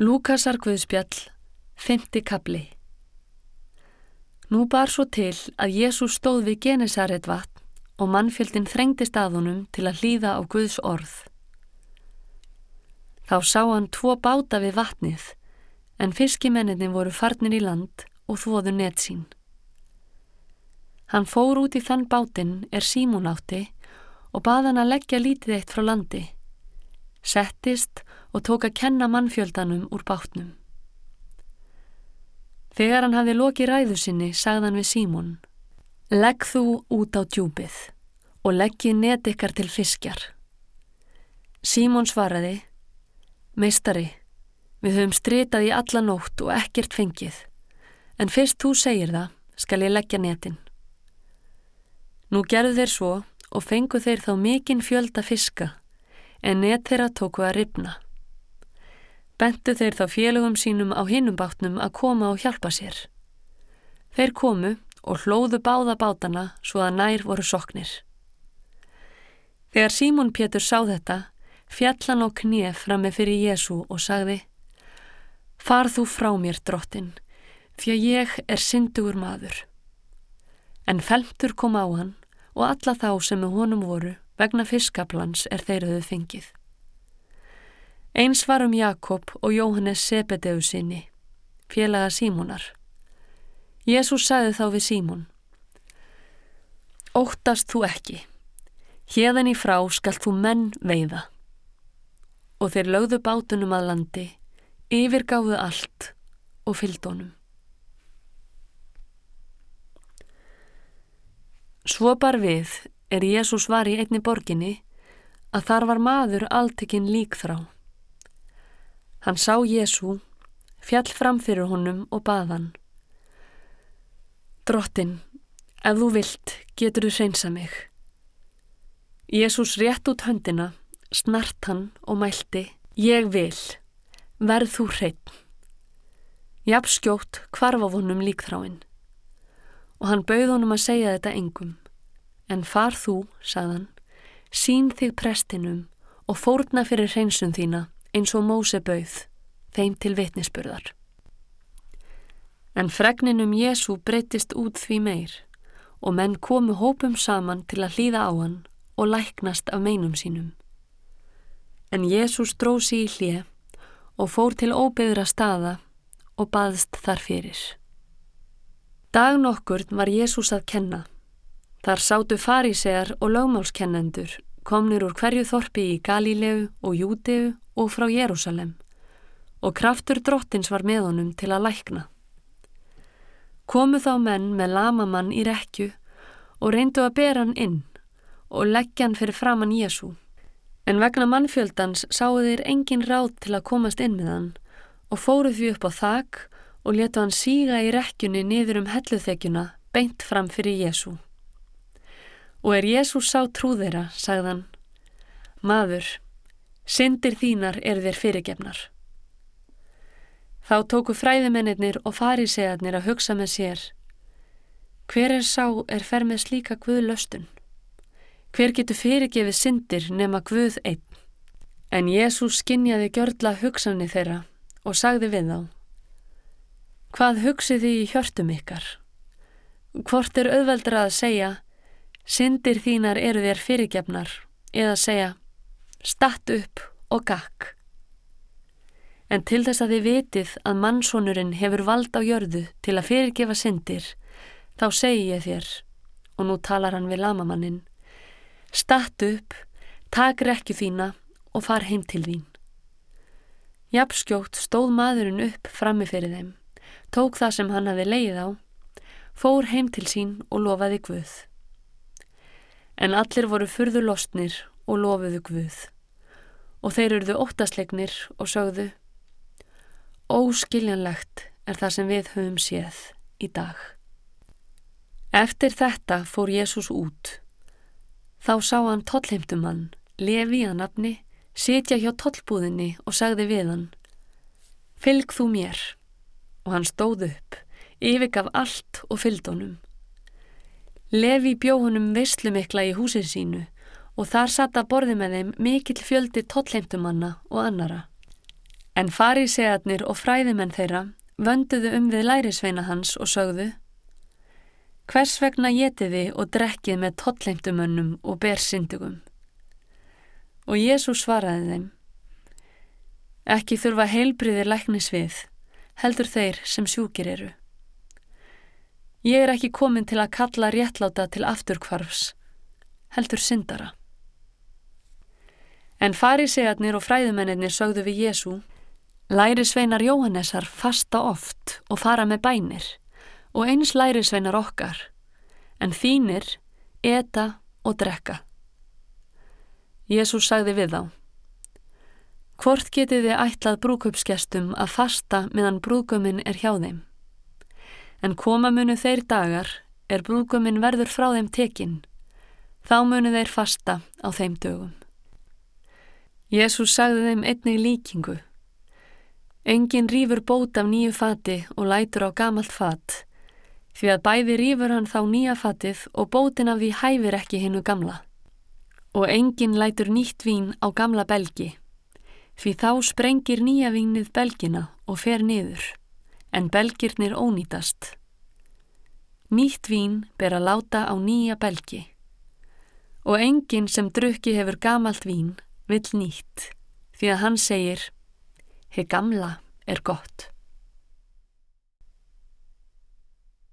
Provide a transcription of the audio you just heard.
Lúkasar Guðspjall, 5. kapli Nú bar svo til að Jésús stóð við Genesaret vatn og mannfjöldin þrengdist að honum til að hlýða á Guðs orð. Þá sá hann tvo báta við vatnið, en fiskimenninni voru farnir í land og þvoðu net sín. Hann fór út í þann bátinn er Símún átti og bað hann að leggja lítið eitt frá landi settist og tók að kenna mannfjöldanum úr bátnum. Þegar hann hafði lokið ræðu sinni, sagðan við Símón, Legg þú út á djúpið og leggið net ykkar til fiskjar. Símón svaraði, Meistari, við höfum stritað í alla nótt og ekkert fengið, en fyrst þú segir það, skal ég leggja netin. Nú gerðu þeir svo og fengu þeir þá mikinn fjölda fiska en net þeirra tóku að ripna. Bentu þeir þá félögum sínum á hinnum bátnum að koma og hjálpa sér. Þeir komu og hlóðu báða bátana svo að nær voru soknir. Þegar Símón Pétur sá þetta, fjallan á knef fram með fyrir Jésu og sagði Far þú frá mér, drottin, því að ég er syndugur maður. En felmtur kom á hann og alla þá sem með honum voru vegna fiskaplans er þeir höfðu fengið. Eins var um Jakob og Jóhannes Sebedeu sinni, félaga Símonar. Jésús sagði þá við Símon, Óttast þú ekki, hérðan í frá skall þú menn veiða. Og þeir lögðu bátunum að landi, yfirgáðu allt og fylldónum. Svo bar við er Jésús var í einni borginni að þar var maður alltekinn lík þrá. Hann sá Jésú, fjall fram fyrir honum og baðan. Drottin, ef þú vilt, getur þú reynsa mig. Jésús rétt út höndina, snart hann og mælti, ég vil, verð þú hreinn. Jafnskjótt hvarf á honum líkþráinn og hann bauð honum að segja þetta engum. En far þú, sagðan, sín þig prestinum og fórna fyrir hreinsun þína eins og Móse bauð, þeim til vitnisspurðar. En fregninum Jésu breytist út því meir og menn komu hópum saman til að hlýða á hann og læknast af meinum sínum. En Jésús drósi í hlið og fór til óbyðra staða og baðst þar fyrir. Dag nokkur var Jésús að kenna Þar sátu farísegar og lögmálskennendur, komnir úr hverju þorpi í Galílegu og Júteu og frá Jérúsalem og kraftur drottins var með honum til að lækna. Komu þá menn með lamamann í rekju og reyndu að bera hann inn og leggja hann fyrir framann Jésu. En vegna mannfjöldans sáu þeir engin ráð til að komast inn með hann og fóruð því upp á þak og letu hann síga í rekjunni niður um helluþekjuna beint fram fyrir Jésu. Og er Jésús sá trúðeira, sagðan, maður, syndir þínar er þér fyrirgefnar. Þá tóku fræðimennir og farisegarnir að hugsa með sér, hver er sá er fer með slíka Guðlöstun? Hver getur fyrirgefið syndir nema Guð einn? En Jésús skinjaði gjörla hugsanni þeirra og sagði við þá, hvað hugsið þið í hjörtum ykkar? Hvort er auðveldra að segja, Syndir þínar eru þér fyrirgefnar eða segja statt upp og gakk. En til þess að þið vitið að mannsónurinn hefur vald á jörðu til að fyrirgefa syndir, þá segi ég þér, og nú talar hann við lamamannin, statt upp, tak rekju þína og far heim til þín. Japskjótt stóð maðurinn upp frammi fyrir þeim, tók það sem hann hafi leið á, fór heim til sín og lofaði Guð. En allir voru fyrðu lostnir og lofuðu Guð. Og þeir eruðu óttaslegnir og sögðu Óskiljanlegt er það sem við höfum séð í dag. Eftir þetta fór Jésús út. Þá sá hann tollheimtumann, lefi að nafni, sitja hjá tollbúðinni og sagði við hann Fylg þú mér. Og hann stóð upp, yfirgaf allt og fylgd honum. Levi bjóhunum veslumikla í húsin sínu og þar satt að borði með þeim mikill fjöldi tollheimtumanna og annara. En farisegarnir og fræðimenn þeirra vönduðu um við lærisveina hans og sögðu Hvers vegna getiði og drekkið með totleimtumönnum og bersyndugum? Og Jésús svaraði þeim Ekki þurfa heilbriðir læknis við, heldur þeir sem sjúkir eru. Ég er ekki komin til að kalla réttláta til afturkvarfs, heldur syndara. En farisegarnir og fræðumennir sögðu við Jésú Lærisveinar Jóhannesar fasta oft og fara með bænir og eins lærisveinar okkar, en þínir eta og drekka. Jésús sagði við þá, Hvort getið þið ætlað brúköpsgestum að fasta meðan brúköminn er hjá þeim? En koma munu þeir dagar er brúköminn verður frá þeim tekinn, þá munu þeir fasta á þeim dögum. Jésús sagði þeim einnig líkingu, Engin rýfur bót af nýju fati og lætur á gamalt fat, því að bæði rýfur hann þá nýja fatið og bótin af því hæfir ekki hinnu gamla. Og engin lætur nýtt vín á gamla belgi, því þá sprengir nýja vínið belgina og fer niður, en belgirnir ónýtast. Nýtt vín ber að láta á nýja belgi. Og engin sem drukki hefur gamalt vín vill nýtt, því að hann segir Hið gamla er gott.